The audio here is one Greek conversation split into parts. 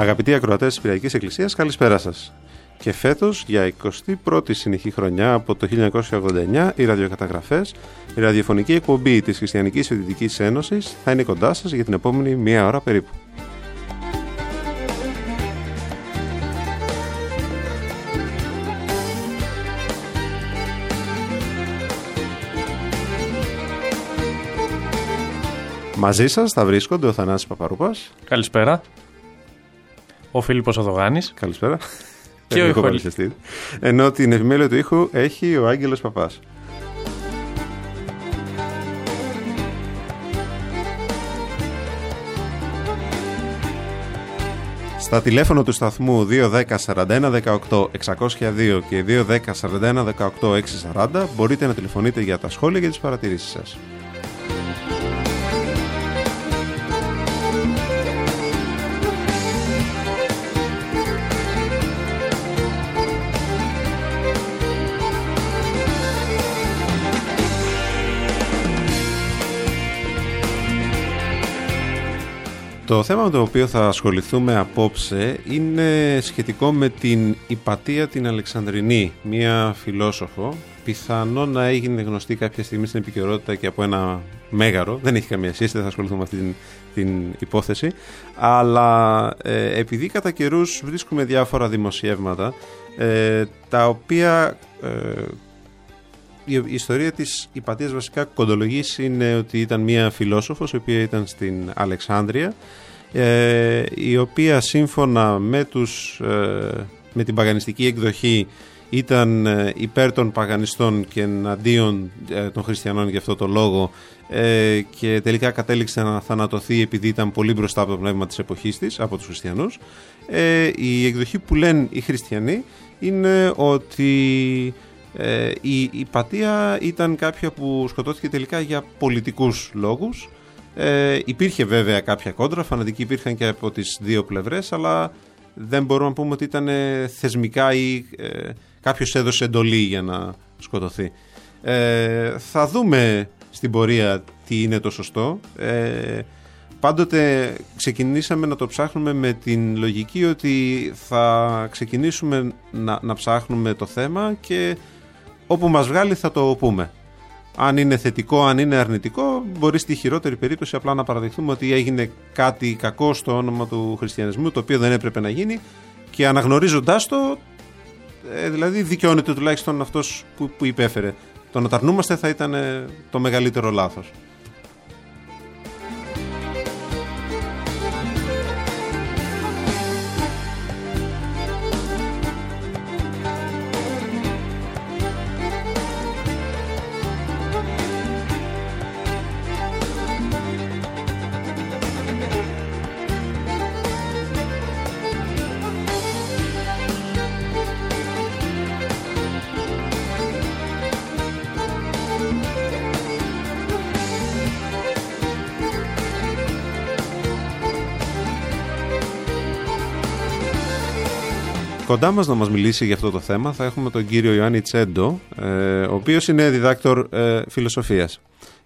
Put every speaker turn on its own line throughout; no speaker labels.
Αγαπητοί ακροατές της Πυριακής Εκκλησίας, καλησπέρα σας. Και φέτος, για 21η συνεχή χρονιά από το 1989, οι ραδιοκαταγραφές, η ραδιοφωνική εκπομπή της Χριστιανικής Φοιτητικής Ένωσης θα είναι κοντά σας για την επόμενη μία ώρα περίπου. Μαζί σας θα βρίσκονται ο Θανάσης Παπαρούπας.
Καλησπέρα. Ο Φίλιππος Οδογάνης.
Καλησπέρα.
Και ο
Έχω
Ιχολής.
παρουσιαστή. Ενώ την επιμέλεια του ήχου έχει ο Άγγελος Παπάς. Στα τηλέφωνα του σταθμού 210 41 18 602 και 210 41 18 640 μπορείτε να τηλεφωνείτε για τα σχόλια και τις παρατηρήσεις σας. Το θέμα με το οποίο θα ασχοληθούμε απόψε είναι σχετικό με την Υπατία την Αλεξανδρινή, μία φιλόσοφο. Πιθανό να έγινε γνωστή κάποια στιγμή στην επικαιρότητα και από ένα μέγαρο. Δεν έχει καμία σχέση, δεν θα ασχοληθούμε με αυτή την, την υπόθεση. Αλλά ε, επειδή κατά καιρούς βρίσκουμε διάφορα δημοσιεύματα ε, τα οποία ε, η, η ιστορία της Υπατίας βασικά κοντολογής είναι ότι ήταν μια φιλόσοφος η οποία ήταν στην Αλεξάνδρεια ε, η οποία σύμφωνα με, τους, ε, με την παγανιστική εκδοχή ήταν ε, υπέρ των παγανιστών και εναντίον ε, των χριστιανών για αυτό το λόγο ε, και τελικά κατέληξε να θανατωθεί επειδή ήταν πολύ μπροστά από το πνεύμα της εποχής της, από τους χριστιανούς. Ε, η εκδοχή που λένε οι χριστιανοί είναι ότι ε, η, η Πατία ήταν κάποια που σκοτώθηκε τελικά για πολιτικούς λόγους. Ε, υπήρχε βέβαια κάποια κόντρα, φανατικοί υπήρχαν και από τις δύο πλευρές, αλλά δεν μπορούμε να πούμε ότι ήταν ε, θεσμικά ή ε, κάποιος έδωσε εντολή για να σκοτωθεί. Ε, θα δούμε στην πορεία τι είναι το σωστό. Ε, πάντοτε ξεκινήσαμε να το ψάχνουμε με την λογική ότι θα ξεκινήσουμε να, να ψάχνουμε το θέμα και όπου μας βγάλει θα το πούμε. Αν είναι θετικό, αν είναι αρνητικό, μπορεί στη χειρότερη περίπτωση απλά να παραδεχτούμε ότι έγινε κάτι κακό στο όνομα του χριστιανισμού, το οποίο δεν έπρεπε να γίνει και αναγνωρίζοντάς το, ε, δηλαδή δικαιώνεται τουλάχιστον αυτός που, που υπέφερε. Το να τα αρνούμαστε θα ήταν ε, το μεγαλύτερο λάθος. Κοντά μας να μας μιλήσει για αυτό το θέμα θα έχουμε τον κύριο Ιωάννη Τσέντο, ε, ο οποίος είναι διδάκτορ ε, φιλοσοφίας.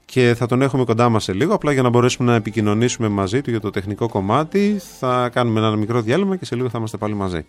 Και θα τον έχουμε κοντά μας σε λίγο, απλά για να μπορέσουμε να επικοινωνήσουμε μαζί του για το τεχνικό κομμάτι. Θα κάνουμε ένα μικρό διάλειμμα και σε λίγο θα είμαστε πάλι μαζί.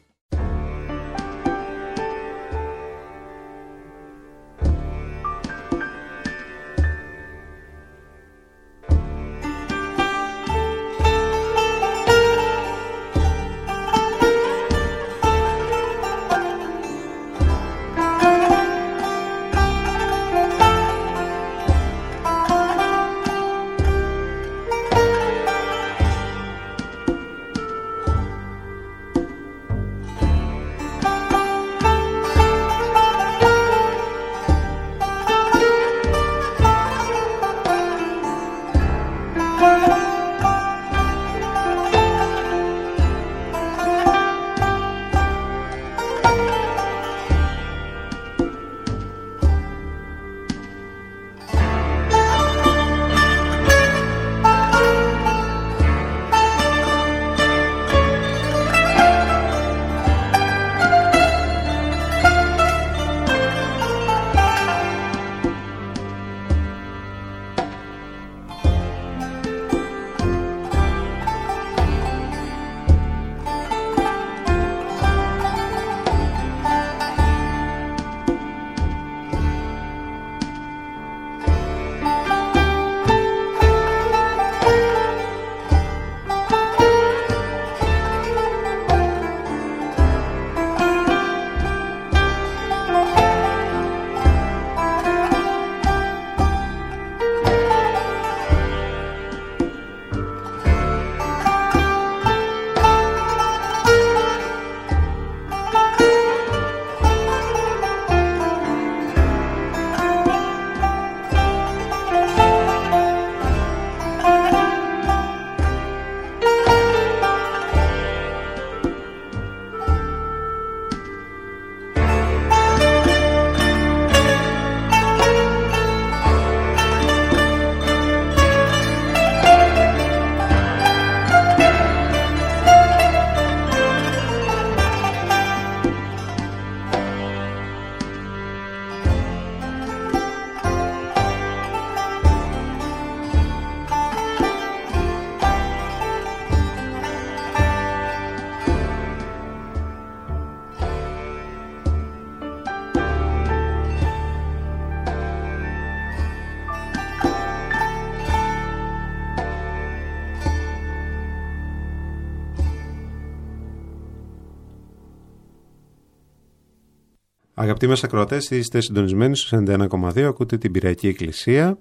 Αγαπητοί μας ακροατές, είστε συντονισμένοι στο 91,2, ακούτε την Πυριακή Εκκλησία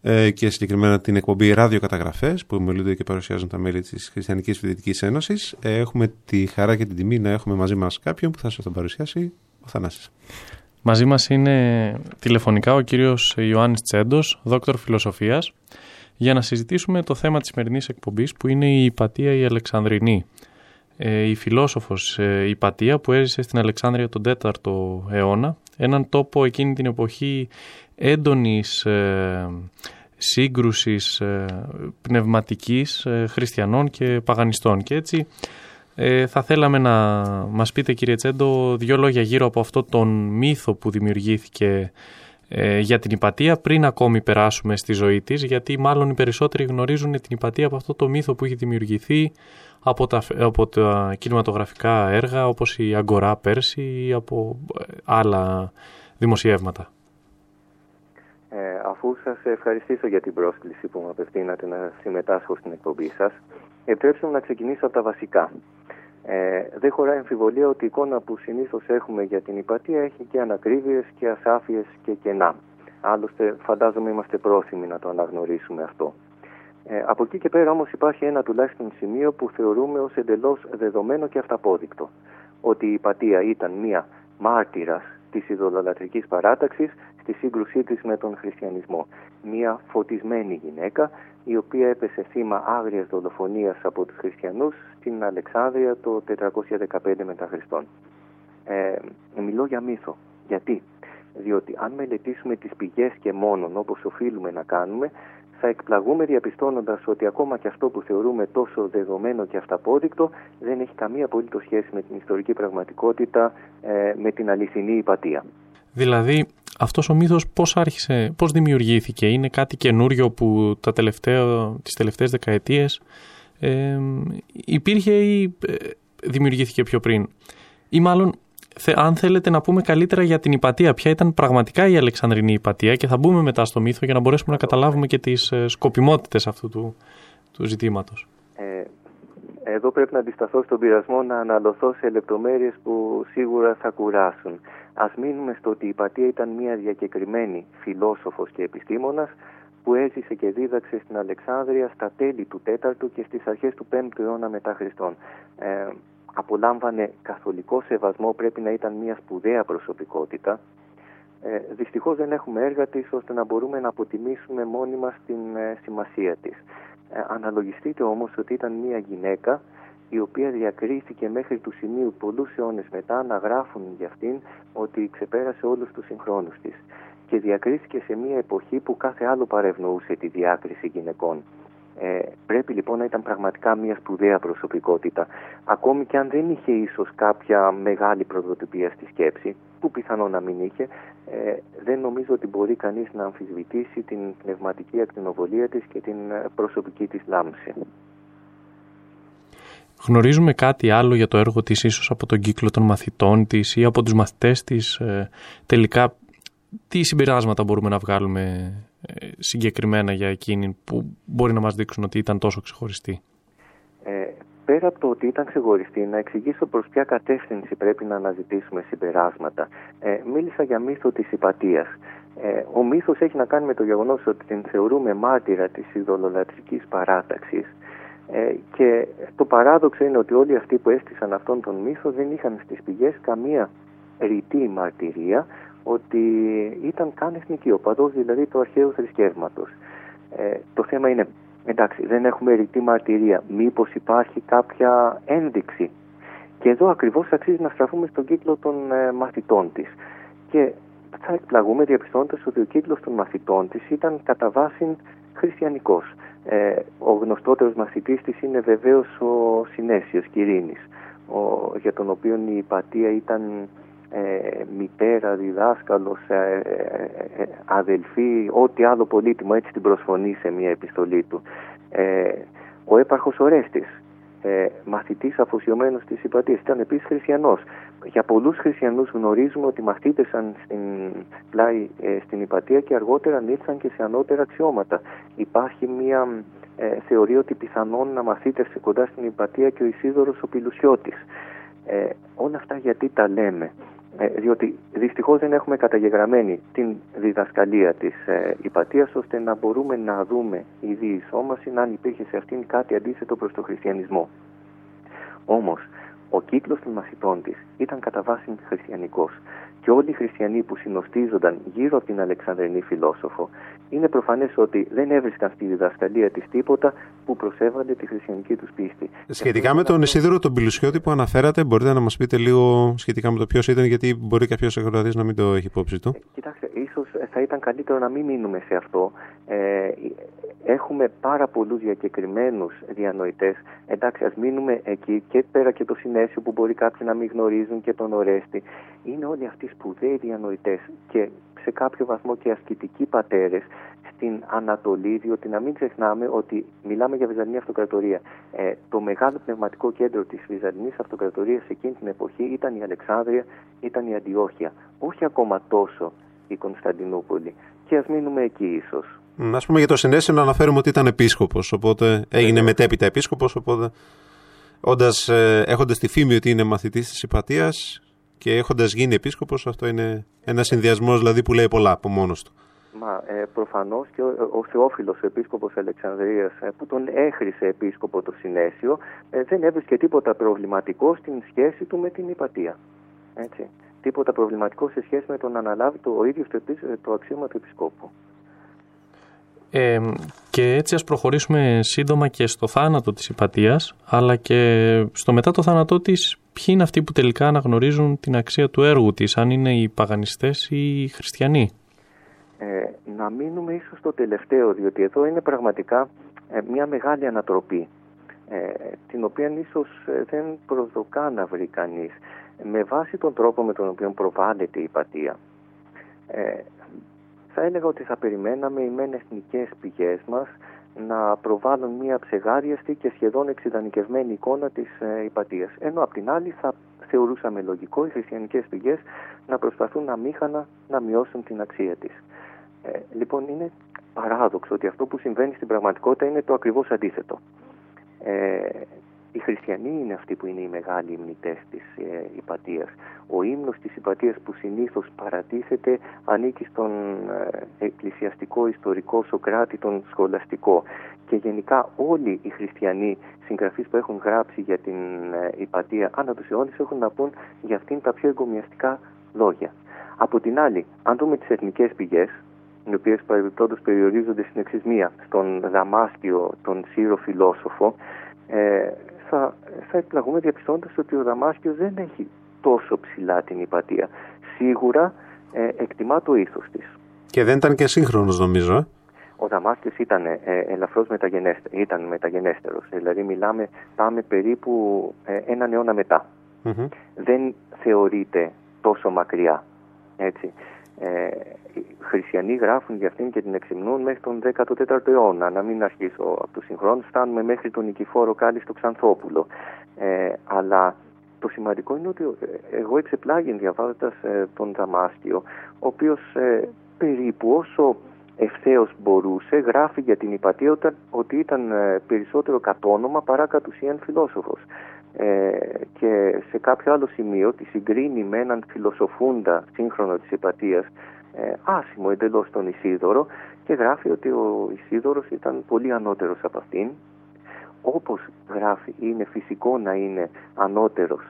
ε, και συγκεκριμένα την εκπομπή ραδιοκαταγραφές που μελούνται και παρουσιάζουν τα μέλη της Χριστιανικής Φοιτητικής Ένωσης. Ε, έχουμε τη χαρά και την τιμή να έχουμε μαζί μας κάποιον που θα σας τον παρουσιάσει, ο Θανάσης.
Μαζί μας είναι τηλεφωνικά ο κύριος Ιωάννης Τσέντος, δόκτωρ φιλοσοφίας, για να συζητήσουμε το θέμα της σημερινής εκπομπής που είναι η Υπατία η Αλεξανδρινή. Ε, η φιλόσοφος ε, Υπατία που έζησε στην Αλεξάνδρεια τον 4ο αιώνα, έναν τόπο εκείνη την εποχή έντονης ε, σύγκρουσης ε, πνευματικής ε, χριστιανών και παγανιστών. Και έτσι ε, θα θέλαμε να μας πείτε κύριε Τσέντο δύο λόγια γύρω από αυτό τον μύθο που δημιουργήθηκε ε, για την υπατία πριν ακόμη περάσουμε στη ζωή της γιατί μάλλον οι περισσότεροι γνωρίζουν την υπατία από αυτό το μύθο που έχει δημιουργηθεί από τα, από τα κινηματογραφικά έργα όπως η Αγκορά πέρσι ή από ε, άλλα δημοσιεύματα.
Ε, αφού σας ευχαριστήσω για την πρόσκληση που μου απευθύνατε να συμμετάσχω στην εκπομπή σας, επιτρέψτε μου να ξεκινήσω από τα βασικά. Ε, δεν χωράει αμφιβολία ότι η εικόνα που συνήθως έχουμε για την υπατία έχει και ανακρίβειες και ασάφειες και κενά. Άλλωστε φαντάζομαι είμαστε πρόθυμοι να το αναγνωρίσουμε αυτό. Ε, από εκεί και πέρα όμως υπάρχει ένα τουλάχιστον σημείο που θεωρούμε ως εντελώς δεδομένο και αυταπόδεικτο. Ότι η υπατία ήταν μία μάρτυρας της ειδωλολατρικής παράταξης στη σύγκρουσή της με τον χριστιανισμό. Μία φωτισμένη γυναίκα η οποία έπεσε θύμα άγριας δολοφονίας από τους χριστιανούς στην Αλεξάνδρεια το 415 μετά Χριστόν. Ε, μιλώ για μύθο. Γιατί; Διότι αν μελετήσουμε τις πηγές και μόνον όπως οφείλουμε να κάνουμε θα εκπλαγούμε διαπιστώνοντας ότι ακόμα και αυτό που θεωρούμε τόσο δεδομένο και αυταπόδεικτο δεν έχει καμία απολύτως σχέση με την ιστορική πραγματικότητα, ε, με την αληθινή υπατία.
Δηλαδή αυτός ο μύθος πώς άρχισε, πώς δημιουργήθηκε, είναι κάτι καινούριο που τα τελευταία, τις τελευταίες δεκαετίες ε, υπήρχε ή ε, δημιουργήθηκε πιο πριν; Ή μάλλον αν θέλετε να πούμε καλύτερα για την υπατία, ποια ήταν πραγματικά η Αλεξανδρινή υπατία και θα μπούμε μετά στο μύθο για να μπορέσουμε να καταλάβουμε και τις ε, σκοπιμότητες αυτού του, του ζητήματος.
Ε, εδώ πρέπει να αντισταθώ στον πειρασμό να αναλωθώ σε λεπτομέρειες που σίγουρα θα κουράσουν. Ας μείνουμε στο ότι η υπατία ήταν μια διακεκριμένη φιλόσοφος και επιστήμονας που έζησε και δίδαξε στην Αλεξάνδρεια στα τέλη του 4ου και στις αρχές του 5ου αιώνα μετά Χριστόν. Ε, απολάμβανε καθολικό σεβασμό, πρέπει να ήταν μια σπουδαία προσωπικότητα. Ε, δυστυχώς δεν έχουμε έργα της ώστε να μπορούμε να αποτιμήσουμε μόνοι μας την ε, σημασία της. Ε, αναλογιστείτε όμως ότι ήταν μια γυναίκα η οποία διακρίθηκε μέχρι του σημείου πολλούς αιώνες μετά να γράφουν για αυτήν ότι ξεπέρασε όλους τους συγχρόνους της και διακρίθηκε σε μια εποχή που κάθε άλλο παρευνοούσε τη διάκριση γυναικών. Ε, πρέπει λοιπόν να ήταν πραγματικά μια σπουδαία προσωπικότητα. Ακόμη και αν δεν είχε ίσως κάποια μεγάλη προδοτυπία στη σκέψη, που πιθανό να μην είχε, ε, δεν νομίζω ότι μπορεί κανείς να αμφισβητήσει την πνευματική ακτινοβολία της και την ε, προσωπική της λάμψη.
Γνωρίζουμε κάτι άλλο για το έργο της ίσως από τον κύκλο των μαθητών της ή από τους μαθητές της. Ε, τελικά, τι συμπεράσματα μπορούμε να βγάλουμε ε, συγκεκριμένα για εκείνη που μπορεί να μας δείξουν ότι ήταν τόσο ξεχωριστή;
Ε, πέρα από το ότι ήταν ξεχωριστή, να εξηγήσω προς ποια κατεύθυνση πρέπει να αναζητήσουμε συμπεράσματα. Ε, μίλησα για μύθο της υπατίας. Ε, ο μύθος έχει να κάνει με το γεγονός ότι την θεωρούμε μάρτυρα της ειδωλολατρικής παράταξης ε, και το παράδοξο είναι ότι όλοι αυτοί που έστησαν αυτόν τον μύθο δεν είχαν στις πηγές καμία ρητή μαρτυρία ότι ήταν καν εθνική οπαδός, δηλαδή του αρχαίου θρησκεύματος. Ε, το θέμα είναι, εντάξει, δεν έχουμε ρητή μαρτυρία, μήπως υπάρχει κάποια ένδειξη. Και εδώ ακριβώς αξίζει να στραφούμε στον κύκλο των ε, μαθητών της. Και θα εκπλαγούμε διαπιστώνοντας ότι ο κύκλος των μαθητών της ήταν κατά βάση χριστιανικός. Ε, ο γνωστότερος μαθητής της είναι βεβαίως ο Συνέσιος Κυρίνης, ο, για τον οποίο η υπατία ήταν ε, μητέρα, διδάσκαλος, ε, ε, ε, αδελφή, ό,τι άλλο πολύτιμο έτσι την προσφωνεί σε μια επιστολή του. ο έπαρχος Ορέστης, ε, μαθητής αφοσιωμένος της υπατίας, ήταν επίσης χριστιανός. Για πολλούς χριστιανούς γνωρίζουμε ότι μαθήτεσαν στην πλάι στην υπατία και αργότερα ανήλθαν και σε ανώτερα αξιώματα. Υπάρχει μια θεωρία ότι πιθανόν να μαθήτευσε κοντά στην υπατία και ο Ισίδωρος ο Πιλουσιώτης. όλα αυτά γιατί τα λέμε; Ε, διότι δυστυχώς δεν έχουμε καταγεγραμμένη την διδασκαλία της ε, υπατίας ώστε να μπορούμε να δούμε η διεισόμαση αν υπήρχε σε αυτήν κάτι αντίθετο προς τον χριστιανισμό. Όμως, ο κύκλος των μαθητών της ήταν κατά βάση χριστιανικός και όλοι οι χριστιανοί που συνοστίζονταν γύρω από την Αλεξανδρινή φιλόσοφο είναι προφανές ότι δεν έβρισκαν στη διδασκαλία της τίποτα που προσέβανται τη χριστιανική τους πίστη.
Σχετικά με τον Ισίδωρο τον Πιλουσιώτη που αναφέρατε, μπορείτε να μας πείτε λίγο σχετικά με το ποιος ήταν, γιατί μπορεί κάποιος εκδοτής να μην το έχει υπόψη του.
Ε, κοιτάξτε, ίσως θα ήταν καλύτερο να μην μείνουμε σε αυτό. Ε, έχουμε πάρα πολλούς διακεκριμένους διανοητές. Εντάξει, ας μείνουμε εκεί και πέρα και το συνέσιο που μπορεί κάποιοι να μην γνωρίζουν και τον Ορέστη. Είναι όλοι αυτοί σπουδαίοι διανοητές και σε κάποιο βαθμό και ασκητικοί πατέρες στην Ανατολή, διότι να μην ξεχνάμε ότι μιλάμε για Βυζαντινή Αυτοκρατορία. Ε, το μεγάλο πνευματικό κέντρο της Βυζαντινής Αυτοκρατορίας εκείνη την εποχή ήταν η Αλεξάνδρεια, ήταν η Αντιόχεια. Όχι ακόμα τόσο η Κωνσταντινούπολη. Και ας μείνουμε εκεί ίσως.
Α πούμε για το συνέσιο να αναφέρουμε ότι ήταν επίσκοπος, οπότε έγινε μετέπειτα επίσκοπος. Οπότε όντας, ε, έχοντας τη φήμη ότι είναι μαθητής της Υπατίας και έχοντας γίνει επίσκοπος, αυτό είναι ένα συνδυασμός δηλαδή που λέει πολλά από μόνος του.
Μα ε, προφανώς και ο, ο Θεόφιλος, ο επίσκοπος Αλεξανδρίας, ε, που τον έχρισε επίσκοπο το Συνέσιο, ε, δεν έβρισκε τίποτα προβληματικό στην σχέση του με την Υπατία. Έτσι. Τίποτα προβληματικό σε σχέση με τον αναλάβει το, ο ίδιος το, το αξίωμα του επισκόπου.
Ε, και έτσι ας προχωρήσουμε σύντομα και στο θάνατο της Υπατίας, αλλά και στο μετά το θάνατό της, ποιοι είναι αυτοί που τελικά αναγνωρίζουν την αξία του έργου της, αν είναι οι παγανιστές ή οι χριστιανοί;
Ε, να μείνουμε ίσως στο τελευταίο, διότι εδώ είναι πραγματικά ε, μια μεγάλη ανατροπή, ε, την οποία ίσως ε, δεν προσδοκά να βρει κανείς, με βάση τον τρόπο με τον οποίο προβάλλεται η Υπατία. Ε, θα έλεγα ότι θα περιμέναμε οι μεν εθνικές πηγές μας να προβάλλουν μια ψεγάριαστη και σχεδόν εξειδανικευμένη εικόνα της ε, υπατίας. Ενώ απ' την άλλη θα θεωρούσαμε λογικό οι χριστιανικές πηγές να προσπαθούν αμήχανα να μειώσουν την αξία της. Ε, λοιπόν, είναι παράδοξο ότι αυτό που συμβαίνει στην πραγματικότητα είναι το ακριβώς αντίθετο. Ε, οι χριστιανοί είναι αυτοί που είναι οι μεγάλοι υμνητές της ε, υπατίας. Ο ύμνος της υπατίας που συνήθως παρατίθεται ανήκει στον ε, εκκλησιαστικό ιστορικό Σοκράτη, τον σχολαστικό. Και γενικά όλοι οι χριστιανοί συγγραφείς που έχουν γράψει για την ε, υπατία ανά τους αιώνες έχουν να πούν για αυτήν τα πιο εγκομιαστικά λόγια. Από την άλλη, αν δούμε τις εθνικές πηγές, οι οποίες παρεμπιπτόντως περιορίζονται στην εξισμία, στον Δαμάσκιο, τον Σύρο φιλόσοφο, ε, θα, θα εκπλαγούμε διαπιστώντας ότι ο Δαμάσκιος δεν έχει τόσο ψηλά την υπατία. Σίγουρα ε, εκτιμά το ήθος της.
Και δεν ήταν και σύγχρονος νομίζω. Ε;
Ο Δαμάσκιος ήταν ε, ελαφρώς μεταγενέστερος, ήταν μεταγενέστερος. Δηλαδή μιλάμε, πάμε περίπου ε, έναν αιώνα Δεν θεωρείται τόσο μακριά. Έτσι. Ε, οι χριστιανοί γράφουν για αυτήν και την εξυμνούν μέχρι τον 14ο αιώνα. Να μην αρχίσω από του συγχρόνου, φτάνουμε μέχρι τον Νικηφόρο Κάλλης στο Ξανθόπουλο. Ε, αλλά το σημαντικό είναι ότι ε, εγώ εξεπλάγει διαβάζοντας ε, τον Δαμάσκιο, ο οποίος ε, περίπου όσο ευθέως μπορούσε γράφει για την υπατία ότι ήταν ε, περισσότερο κατόνομα παρά κατ' ουσίαν φιλόσοφος. Ε, και σε κάποιο άλλο σημείο τη συγκρίνει με έναν φιλοσοφούντα σύγχρονο της υπατίας ε, άσημο εντελώς τον Ισίδωρο και γράφει ότι ο Ισίδωρος ήταν πολύ ανώτερος από αυτήν όπως γράφει είναι φυσικό να είναι ανώτερος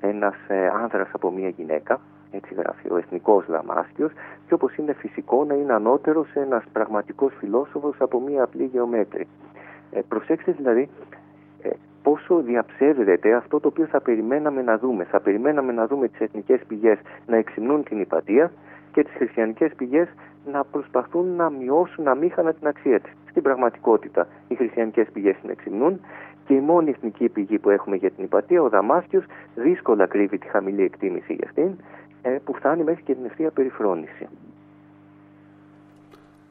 ένας ε, άνδρας από μια γυναίκα έτσι γράφει ο εθνικός Δαμάσκιος και όπως είναι φυσικό να είναι ανώτερος ένας πραγματικός φιλόσοφος από μια απλή γεωμέτρη. Ε, προσέξτε δηλαδή ε, πόσο διαψεύδεται αυτό το οποίο θα περιμέναμε να δούμε. Θα περιμέναμε να δούμε τις εθνικές πηγές να εξυμνούν την υπατία και τις χριστιανικές πηγές να προσπαθούν να μειώσουν αμήχανα την αξία της. Στην πραγματικότητα οι χριστιανικές πηγές την εξυμνούν και η μόνη εθνική πηγή που έχουμε για την υπατία, ο Δαμάσκιος, δύσκολα κρύβει τη χαμηλή εκτίμηση για αυτήν, ε, που φτάνει μέχρι και την ευθεία περιφρόνηση.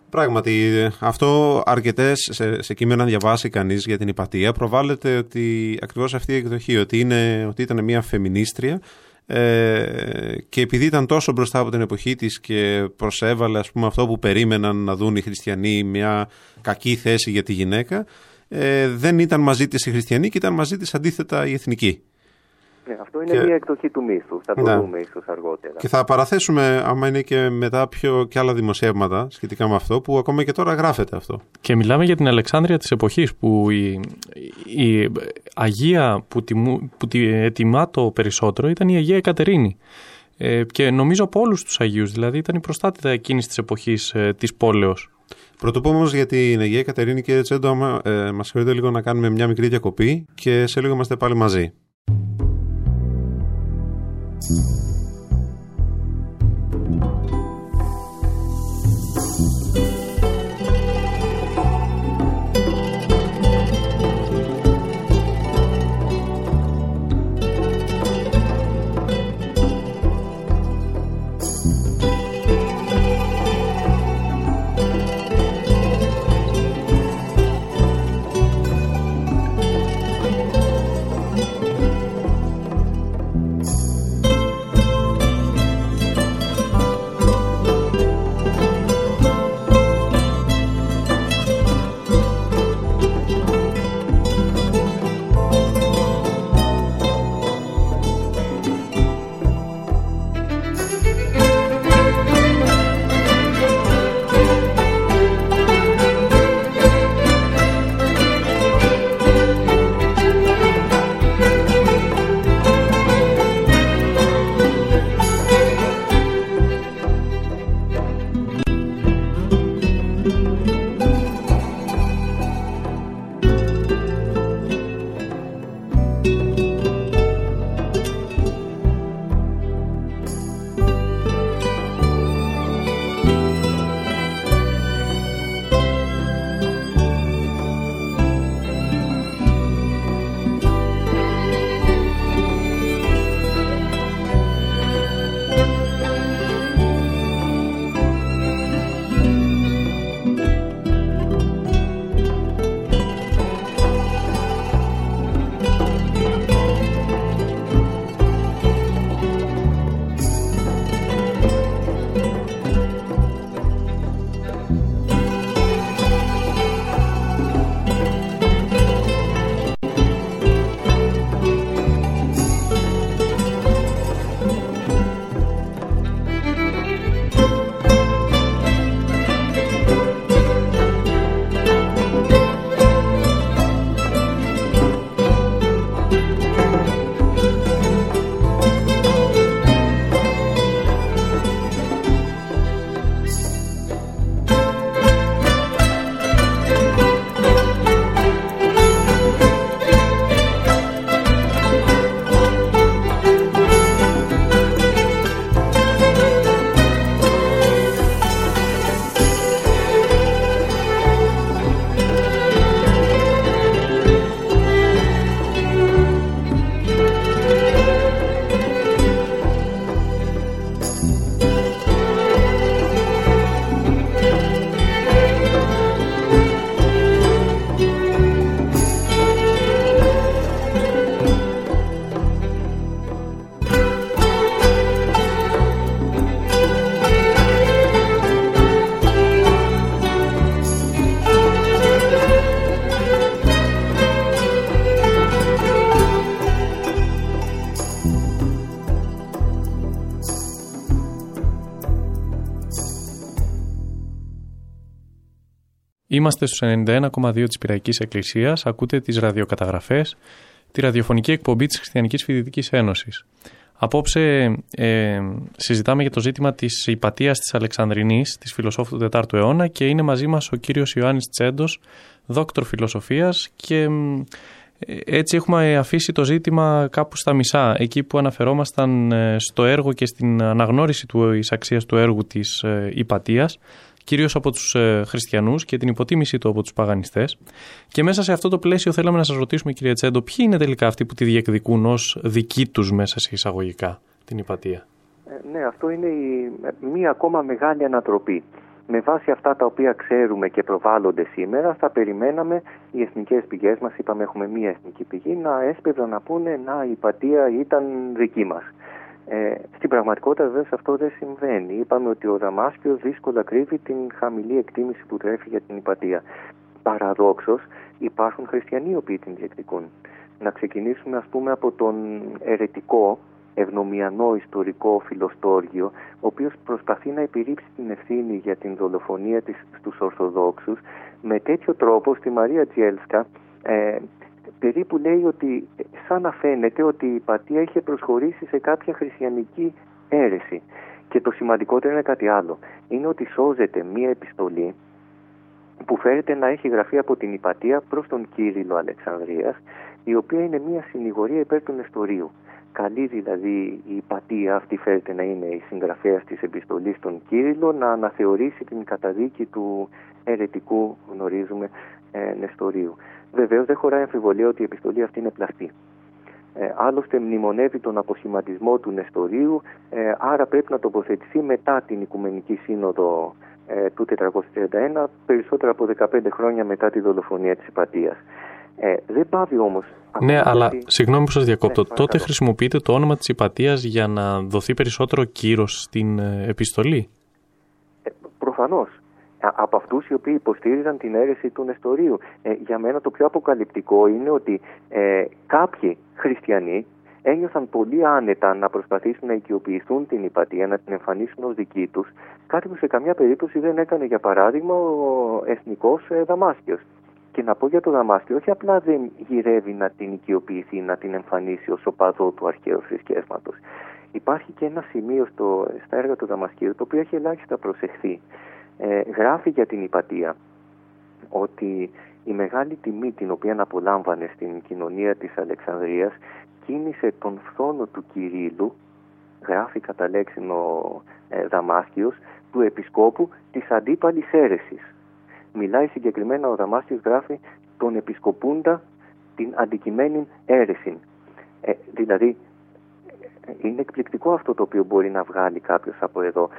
Πράγματι, αυτό αρκετές σε, σε κείμενα διαβάσει κανείς για την υπατία προβάλλεται ότι ακριβώς αυτή η εκδοχή, ότι, είναι, ότι ήταν μια φεμινίστρια ε, και επειδή ήταν τόσο μπροστά από την εποχή της και προσέβαλε ας πούμε, αυτό που περίμεναν να δουν οι χριστιανοί μια κακή θέση για τη γυναίκα ε, δεν ήταν μαζί της οι χριστιανοί και ήταν μαζί της αντίθετα οι εθνικοί.
Ναι, αυτό είναι μια εκδοχή του μύθου. Θα το ναι. δούμε ίσως αργότερα.
Και θα παραθέσουμε, άμα είναι και μετά πιο και άλλα δημοσιεύματα σχετικά με αυτό, που ακόμα και τώρα γράφεται αυτό.
Και μιλάμε για την Αλεξάνδρεια της εποχής, που η, η Αγία που, τιμού, που ετοιμά το περισσότερο ήταν η Αγία Εκατερίνη. Ε, και νομίζω από όλους τους Αγίους, δηλαδή ήταν η προστάτητα εκείνης της εποχής ε, της πόλεως.
Πρωτού πούμε όμως για την Αγία Κατερίνη και Τσέντο, ε, μας χρειάζεται λίγο να κάνουμε μια μικρή διακοπή και σε λίγο είμαστε πάλι μαζί. Mm-hmm.
Είμαστε στους 91,2 της Πυραϊκής Εκκλησίας, ακούτε τις ραδιοκαταγραφές, τη ραδιοφωνική εκπομπή της Χριστιανικής Φοιτητικής Ένωσης. Απόψε ε, συζητάμε για το ζήτημα της υπατίας της Αλεξανδρινής, της φιλοσόφου του 4ου αιώνα και είναι μαζί μας ο κύριος Ιωάννης Τσέντος, δόκτωρ φιλοσοφίας και ε, έτσι έχουμε αφήσει το ζήτημα κάπου στα μισά, εκεί που αναφερόμασταν ε, στο έργο και στην αναγνώριση του, αξίας του έργου της ε, υπατίας κυρίως από τους ε, χριστιανούς και την υποτίμησή του από τους παγανιστές. Και μέσα σε αυτό το πλαίσιο θέλαμε να σας ρωτήσουμε κύριε Τσέντο, ποιοι είναι τελικά αυτοί που τη διεκδικούν ως δική τους μέσα σε εισαγωγικά την υπατία;
Ε, ναι, αυτό είναι η, μία ακόμα μεγάλη ανατροπή. Με βάση αυτά τα οποία ξέρουμε και προβάλλονται σήμερα, θα περιμέναμε οι εθνικές πηγές μας, είπαμε έχουμε μία εθνική πηγή, να έσπευαν να πούνε να η υπατία ήταν δική μας. Ε, στην πραγματικότητα βέβαια αυτό δεν συμβαίνει. Είπαμε ότι ο Δαμάσκιος δύσκολα κρύβει την χαμηλή εκτίμηση που τρέφει για την υπατία. Παραδόξως υπάρχουν χριστιανοί οι οποίοι την διεκδικούν. Να ξεκινήσουμε ας πούμε από τον ερετικό ευνομιανό ιστορικό φιλοστόργιο, ο οποίος προσπαθεί να επιρρύψει την ευθύνη για την δολοφονία της στους Ορθοδόξους με τέτοιο τρόπο στη Μαρία Τζιέλσκα ε, περίπου λέει ότι σαν να φαίνεται ότι η Πατία είχε προσχωρήσει σε κάποια χριστιανική αίρεση. Και το σημαντικότερο είναι κάτι άλλο. Είναι ότι σώζεται μία επιστολή που φέρεται να έχει γραφεί από την Υπατία προς τον Κύριλο Αλεξανδρίας, η οποία είναι μία συνηγορία υπέρ του Νεστορίου. Καλή δηλαδή η Υπατία, αυτή φέρεται να είναι η συγγραφέας της επιστολής στον Κύριλο, να αναθεωρήσει την καταδίκη του αιρετικού, γνωρίζουμε, ε, Νεστορίου. Βεβαίως δεν χωράει αμφιβολία ότι η επιστολή αυτή είναι πλαστή. Ε, άλλωστε μνημονεύει τον αποσχηματισμό του Νεστορίου, ε, άρα πρέπει να τοποθετηθεί μετά την Οικουμενική Σύνοδο ε, του 431, περισσότερα από 15 χρόνια μετά τη δολοφονία της Υπατίας. Ε, δεν πάβει όμως...
Ναι, αλλά συγγνώμη που σας διακόπτω. Ναι, Τότε χρησιμοποιείτε το όνομα της Υπατίας για να δοθεί περισσότερο κύρος στην ε, επιστολή;
Ε, προφανώς από αυτούς οι οποίοι υποστήριζαν την αίρεση του Νεστορίου. Ε, για μένα το πιο αποκαλυπτικό είναι ότι ε, κάποιοι χριστιανοί ένιωθαν πολύ άνετα να προσπαθήσουν να οικειοποιηθούν την υπατία, να την εμφανίσουν ως δική τους, κάτι που σε καμιά περίπτωση δεν έκανε για παράδειγμα ο εθνικός ε, Δαμάσκιος. Και να πω για το Δαμάσκιο, όχι απλά δεν γυρεύει να την οικειοποιηθεί, να την εμφανίσει ως οπαδό του αρχαίου θρησκεύματος. Υπάρχει και ένα σημείο στο, στα έργα του Δαμασκίου το οποίο έχει ελάχιστα προσεχθεί ε, γράφει για την υπατία ότι η μεγάλη τιμή την οποία απολάμβανε στην κοινωνία της Αλεξανδρίας κίνησε τον φθόνο του Κυρίλου, γράφει κατά λέξιν ο ε, Δαμάσκιος, του επισκόπου της αντίπαλης αίρεσης. Μιλάει συγκεκριμένα ο Δαμάσκιος γράφει τον επισκοπούντα την αντικειμένη αίρεση. Ε, δηλαδή είναι εκπληκτικό αυτό το οποίο μπορεί να βγάλει κάποιος από εδώ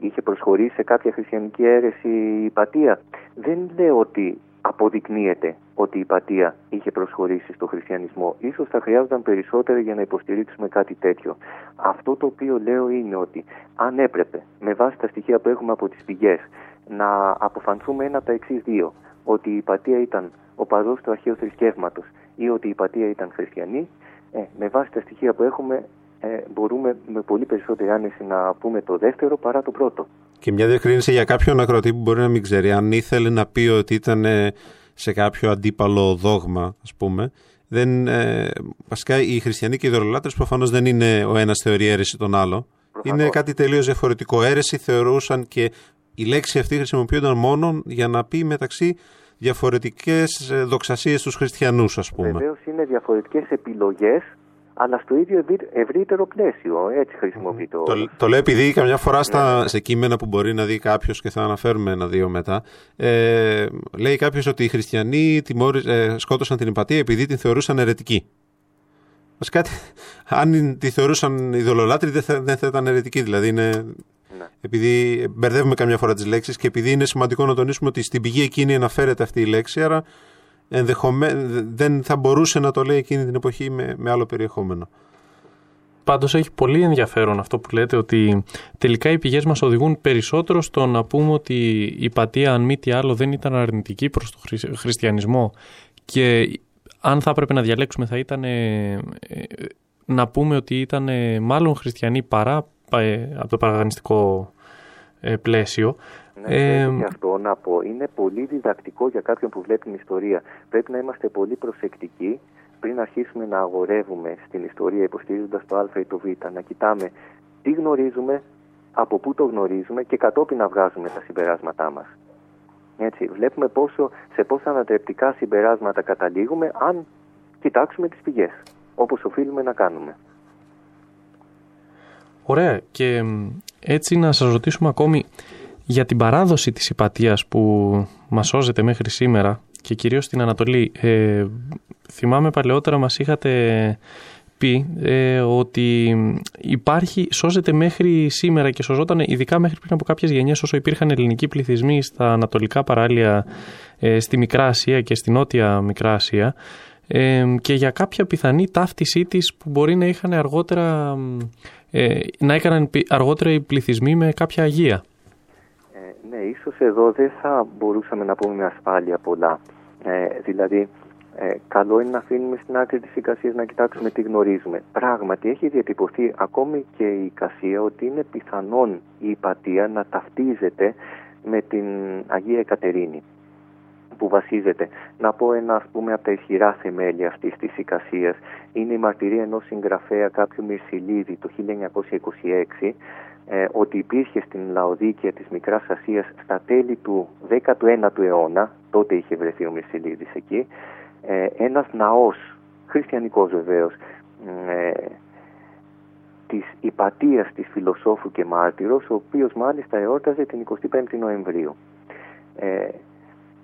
είχε προσχωρήσει σε κάποια χριστιανική αίρεση η Πατία. Δεν λέω ότι αποδεικνύεται ότι η Πατία είχε προσχωρήσει στο χριστιανισμό. Ίσως θα χρειάζονταν περισσότερο για να υποστηρίξουμε κάτι τέτοιο. Αυτό το οποίο λέω είναι ότι αν έπρεπε με βάση τα στοιχεία που έχουμε από τις πηγές να αποφανθούμε ένα από τα εξής δύο, ότι η Πατία ήταν ο παδός του αρχαίου θρησκεύματος ή ότι η Πατία ήταν χριστιανή, ε, με βάση τα στοιχεία που έχουμε ε, μπορούμε με πολύ περισσότερη άνεση να πούμε το δεύτερο παρά το πρώτο.
Και μια διευκρίνηση για κάποιον ακροτή που μπορεί να μην ξέρει. Αν ήθελε να πει ότι ήταν ε, σε κάποιο αντίπαλο δόγμα, ας πούμε, δεν, ε, βασικά οι χριστιανοί και οι δωρολάτρες προφανώς δεν είναι ο ένας θεωρεί αίρεση τον άλλο. Είναι κάτι τελείως διαφορετικό. Αίρεση θεωρούσαν και η λέξη αυτή χρησιμοποιούνταν μόνο για να πει μεταξύ διαφορετικές ε, δοξασίες στους χριστιανούς, ας πούμε.
Βεβαίως είναι διαφορετικές επιλογές αλλά στο ίδιο ευρύτερο πλαίσιο. Έτσι χρησιμοποιεί το.
Το, το λέω επειδή καμιά φορά στα, ναι. σε κείμενα που μπορεί να δει κάποιος και θα αναφέρουμε ένα-δύο μετά. Ε, λέει κάποιος ότι οι χριστιανοί τιμώρι, ε, σκότωσαν την υπατία επειδή την θεωρούσαν αιρετική. κάτι, αν τη θεωρούσαν ειδωλολάτρη δεν θα, δεν θα ήταν αιρετική. Δηλαδή είναι. Ναι. Επειδή μπερδεύουμε καμιά φορά τις λέξεις και επειδή είναι σημαντικό να τονίσουμε ότι στην πηγή εκείνη αναφέρεται αυτή η λέξη, άρα δεν θα μπορούσε να το λέει εκείνη την εποχή με, με άλλο περιεχόμενο.
Πάντως έχει πολύ ενδιαφέρον αυτό που λέτε ότι τελικά οι πηγές μας οδηγούν περισσότερο στο να πούμε ότι η πατία αν μη τι άλλο δεν ήταν αρνητική προς τον χριστιανισμό και αν θα έπρεπε να διαλέξουμε θα ήταν ε, να πούμε ότι ήταν μάλλον χριστιανοί παρά ε, από το παραγανιστικό ε, πλαίσιο
ναι, ε, και αυτό να πω. Είναι πολύ διδακτικό για κάποιον που βλέπει την ιστορία. Πρέπει να είμαστε πολύ προσεκτικοί πριν αρχίσουμε να αγορεύουμε στην ιστορία υποστηρίζοντας το Α ή το Β. Να κοιτάμε τι γνωρίζουμε, από πού το γνωρίζουμε και κατόπιν να βγάζουμε τα συμπεράσματά μας. Έτσι, βλέπουμε πόσο, σε πόσα ανατρεπτικά συμπεράσματα καταλήγουμε αν κοιτάξουμε τις πηγές, όπως οφείλουμε να κάνουμε.
Ωραία. Και έτσι να σας ρωτήσουμε ακόμη, για την παράδοση της υπατίας που μας σώζεται μέχρι σήμερα και κυρίως στην Ανατολή. Ε, θυμάμαι παλαιότερα μας είχατε πει ε, ότι υπάρχει, σώζεται μέχρι σήμερα και σωζόταν ειδικά μέχρι πριν από κάποιες γενιές όσο υπήρχαν ελληνικοί πληθυσμοί στα ανατολικά παράλια ε, στη Μικρά Ασία και στη Νότια Μικρά Ασία ε, και για κάποια πιθανή ταύτισή της που μπορεί να είχαν αργότερα να έκαναν αργότερα οι πληθυσμοί με κάποια αγία.
Ναι, ίσως εδώ δεν θα μπορούσαμε να πούμε με ασφάλεια πολλά. Ε, δηλαδή, Ε, καλό είναι να αφήνουμε στην άκρη της εικασίας να κοιτάξουμε τι γνωρίζουμε. Πράγματι έχει διατυπωθεί ακόμη και η εικασία ότι είναι πιθανόν η υπατία να ταυτίζεται με την Αγία Εκατερίνη που βασίζεται. Να πω ένα ας πούμε από τα ισχυρά θεμέλια αυτής της εικασίας είναι η μαρτυρία ενός συγγραφέα κάποιου Μυρσιλίδη το 1926 ε, ότι υπήρχε στην Λαοδίκια της Μικράς Ασίας στα τέλη του 19ου αιώνα, τότε είχε βρεθεί ο Μυρσιλίδης εκεί, ε, ένας ναός, χριστιανικός βεβαίως, ε, της υπατίας της φιλοσόφου και μάρτυρος, ο οποίος μάλιστα εόρταζε την 25η Νοεμβρίου. Ε,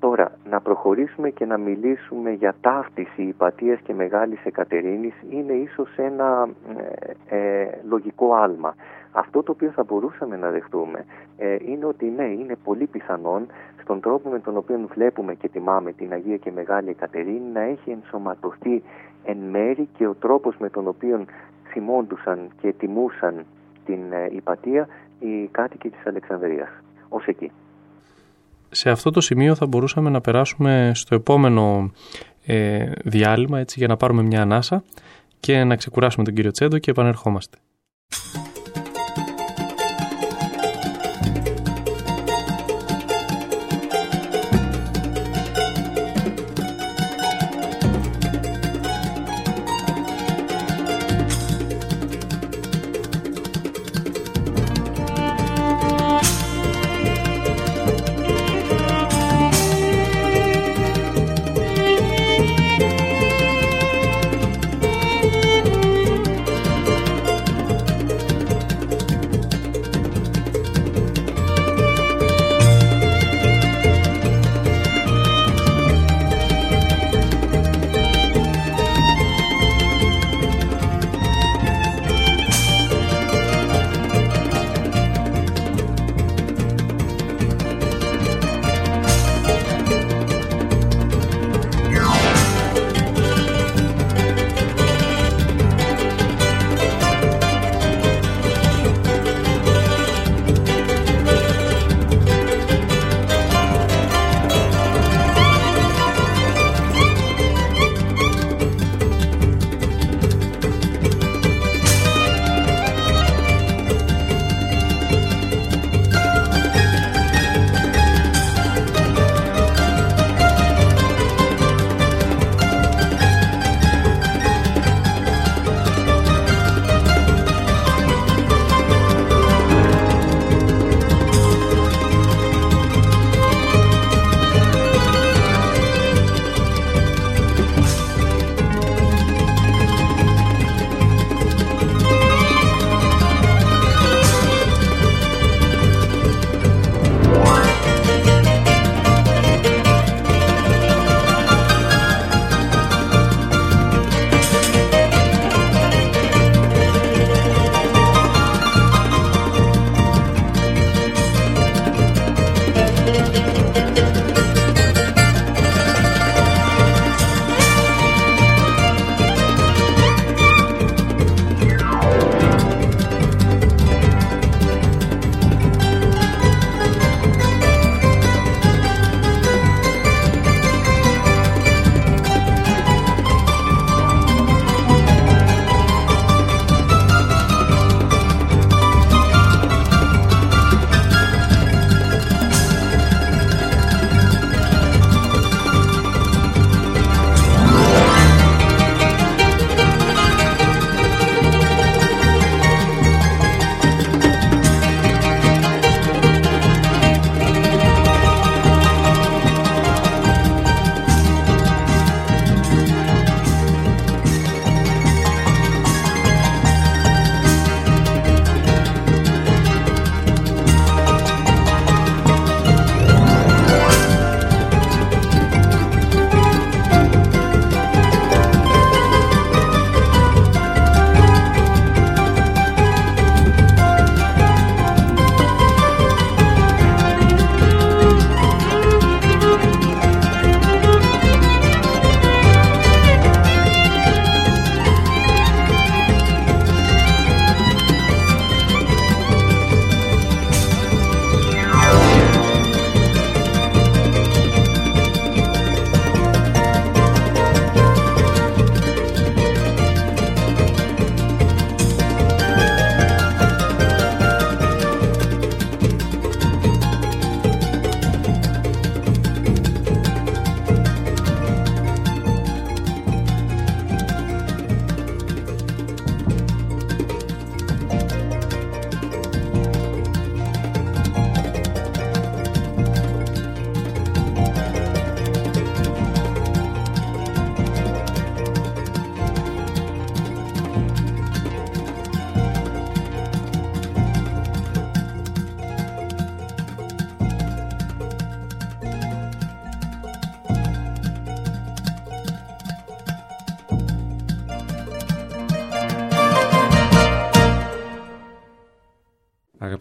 τώρα, να προχωρήσουμε και να μιλήσουμε για ταύτιση υπατίας και Μεγάλης Εκατερίνης είναι ίσως ένα ε, ε, λογικό άλμα. Αυτό το οποίο θα μπορούσαμε να δεχτούμε ε, είναι ότι ναι, είναι πολύ πιθανόν στον τρόπο με τον οποίο βλέπουμε και τιμάμε την Αγία και Μεγάλη Εκατερίνη να έχει ενσωματωθεί εν μέρη και ο τρόπος με τον οποίο θυμόντουσαν και τιμούσαν την ε, υπατία οι κάτοικοι της Αλεξανδρίας. Ως εκεί.
Σε αυτό το σημείο θα μπορούσαμε να περάσουμε στο επόμενο ε, διάλειμμα έτσι, για να πάρουμε μια ανάσα και να ξεκουράσουμε τον κύριο Τσέντο και επανερχόμαστε.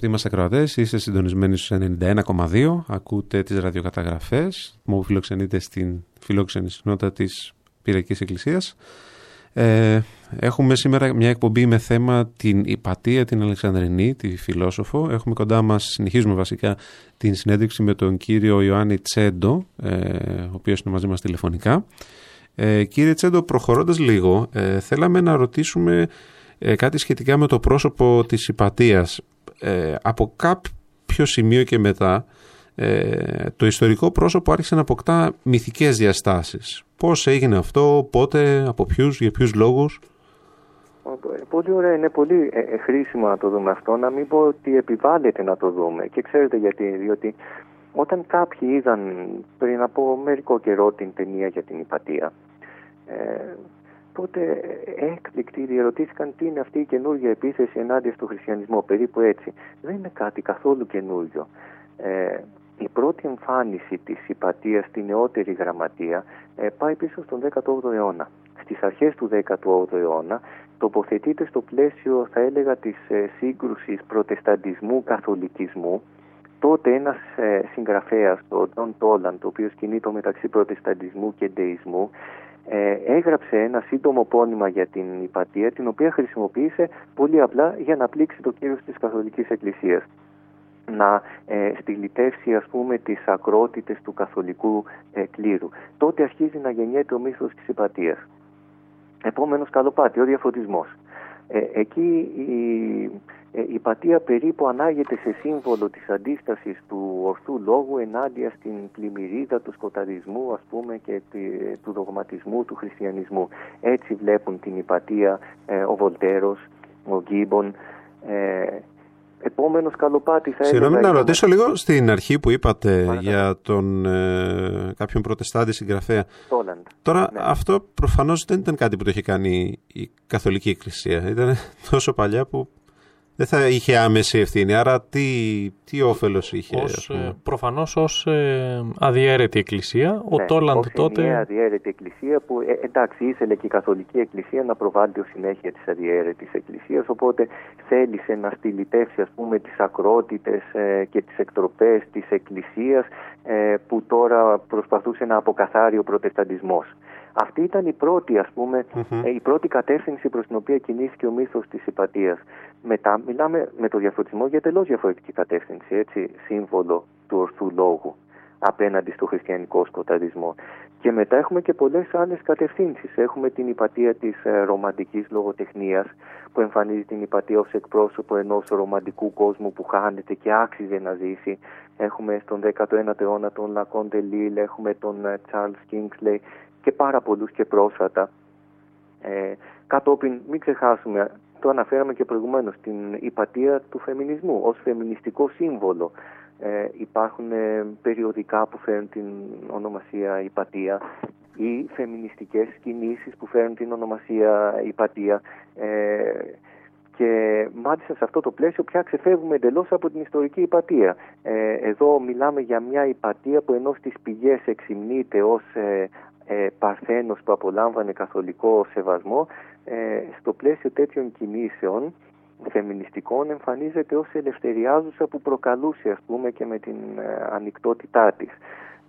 Αγαπητοί μας ακροατές, είστε συντονισμένοι στους 91,2, ακούτε τις ραδιοκαταγραφές, μου φιλοξενείτε στην φιλόξενη συνότητα της Πυριακής Εκκλησίας. Ε, έχουμε σήμερα μια εκπομπή με θέμα την Υπατία την Αλεξανδρινή, τη φιλόσοφο. Έχουμε κοντά μας, συνεχίζουμε βασικά, την συνέντευξη με τον κύριο Ιωάννη Τσέντο, ε, ο οποίος είναι μαζί μας τηλεφωνικά. Ε, κύριε Τσέντο, προχωρώντας λίγο, ε, θέλαμε να ρωτήσουμε ε, κάτι σχετικά με το πρόσωπο της Υπατίας. Ε, από κάποιο σημείο και μετά, ε, το ιστορικό πρόσωπο άρχισε να αποκτά μυθικές διαστάσεις. Πώς έγινε αυτό, πότε, από ποιους, για ποιους λόγους;
Πολύ ωραία, είναι πολύ χρήσιμο να το δούμε αυτό, να μην πω ότι επιβάλλεται να το δούμε. Και ξέρετε γιατί, διότι όταν κάποιοι είδαν πριν από μερικό καιρό την ταινία για την υπατία, ε, τότε έκπληκτοι διαρωτήθηκαν τι είναι αυτή η καινούργια επίθεση ενάντια στο χριστιανισμό, περίπου έτσι. Δεν είναι κάτι καθόλου καινούργιο. Ε, η πρώτη εμφάνιση της υπατίας στη νεότερη γραμματεία ε, πάει πίσω στον 18ο αιώνα. Στις αρχές του 18ου αιώνα τοποθετείται στο πλαίσιο θα έλεγα της ε, σύγκρουσης προτεσταντισμού-καθολικισμού τότε ένας ε, συγγραφέας, ο Ντόν Τόλαντ, ο οποίος κινείται μεταξύ προτεσταντισμού και ντεϊσμού, ε, έγραψε ένα σύντομο πόνημα για την υπατία, την οποία χρησιμοποίησε πολύ απλά για να πλήξει το κύρος της Καθολικής Εκκλησίας να ε, στυλιτεύσει ας πούμε τις ακρότητες του καθολικού ε, κλήρου. Τότε αρχίζει να γεννιέται ο μύθος της υπατίας. Επόμενος καλοπάτι, ο διαφωτισμός. Ε, εκεί η, ε, η πατία περίπου ανάγεται σε σύμβολο της αντίστασης του ορθού λόγου ενάντια στην πλημμυρίδα του σκοταδισμού ας πούμε και του δογματισμού του χριστιανισμού. Έτσι βλέπουν την υπατία ε, ο Βολτέρος, ο Γκίμπον, ε, Επόμενος καλοπάτι θα έλεγα.
Συγγνώμη να ρωτήσω λίγο στην αρχή που είπατε για τον ε, κάποιον προτεστάντη συγγραφέα. Τώρα ναι. αυτό προφανώς δεν ήταν κάτι που το είχε κάνει η Καθολική Εκκλησία. Ήταν τόσο παλιά που δεν θα είχε άμεση ευθύνη. Άρα τι, τι όφελος είχε.
Ως, ε, προφανώς ως ε, αδιαίρετη εκκλησία. Ο ναι, Τόλαντ τότε...
Μια αδιαίρετη εκκλησία που ε, εντάξει ήθελε και η καθολική εκκλησία να προβάλλει ως συνέχεια της αδιαίρετης εκκλησίας οπότε θέλησε να στυλιτεύσει ας πούμε τις ακρότητες ε, και τις εκτροπές της εκκλησίας ε, που τώρα προσπαθούσε να αποκαθάρει ο προτεσταντισμός. Αυτή ήταν η πρώτη, ας πουμε ε, η πρώτη κατεύθυνση προς την οποία κινήθηκε ο μύθος της υπατίας. Μετά μιλάμε με το διαφωτισμό για τελώς διαφορετική κατεύθυνση, έτσι, σύμβολο του ορθού λόγου απέναντι στο χριστιανικό σκοταδισμό. Και μετά έχουμε και πολλές άλλες κατευθύνσεις. Έχουμε την υπατία της ε, ρομαντικής λογοτεχνίας που εμφανίζει την υπατία ως εκπρόσωπο ενός ρομαντικού κόσμου που χάνεται και άξιζε να ζήσει. Έχουμε στον 19ο αιώνα τον Λακόντε Λίλ, έχουμε τον Charles Kingsley και πάρα πολλούς και πρόσφατα. Ε, κατόπιν, μην ξεχάσουμε, το αναφέραμε και προηγουμένως, την υπατία του φεμινισμού ως φεμινιστικό σύμβολο. Ε, υπάρχουν ε, περιοδικά που φέρνουν την ονομασία υπατία ή φεμινιστικές κινήσεις που φέρνουν την ονομασία υπατία. Ε, και μάλιστα σε αυτό το πλαίσιο πια ξεφεύγουμε εντελώς από την ιστορική υπατία. Ε, εδώ μιλάμε για μια υπατία που ενώ στις πηγές εξυμνείται ως ε, ε, Παρθένος που απολάμβανε καθολικό σεβασμό ε, στο πλαίσιο τέτοιων κινήσεων φεμινιστικών εμφανίζεται ως ελευθεριάζουσα που προκαλούσε ας πούμε και με την ε, ανοιχτότητά της.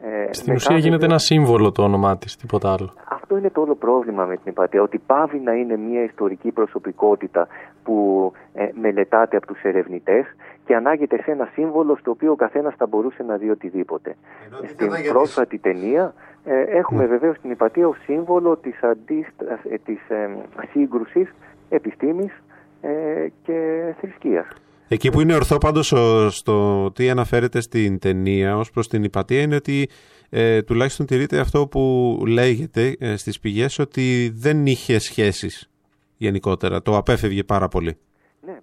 Ε, Στην ουσία γίνεται ένα σύμβολο το όνομά της, τίποτα άλλο.
Αυτό είναι το όλο πρόβλημα με την υπατία, ότι πάβει να είναι μια ιστορική προσωπικότητα που ε, μελετάται από τους ερευνητές και ανάγεται σε ένα σύμβολο στο οποίο ο καθένας θα μπορούσε να δει οτιδήποτε. Στην πρόσφατη ταινία ε, έχουμε mm. βεβαίως την υπατία ως σύμβολο της, αντίστας, ε, της ε, σύγκρουσης επιστήμης ε, και θρησκείας.
Εκεί που είναι ορθό πάντως στο τι αναφέρεται στην ταινία ως προς την υπατία είναι ότι ε, τουλάχιστον τηρείται αυτό που λέγεται ε, στις πηγές ότι δεν είχε σχέσεις γενικότερα. Το απέφευγε πάρα πολύ.
Ναι,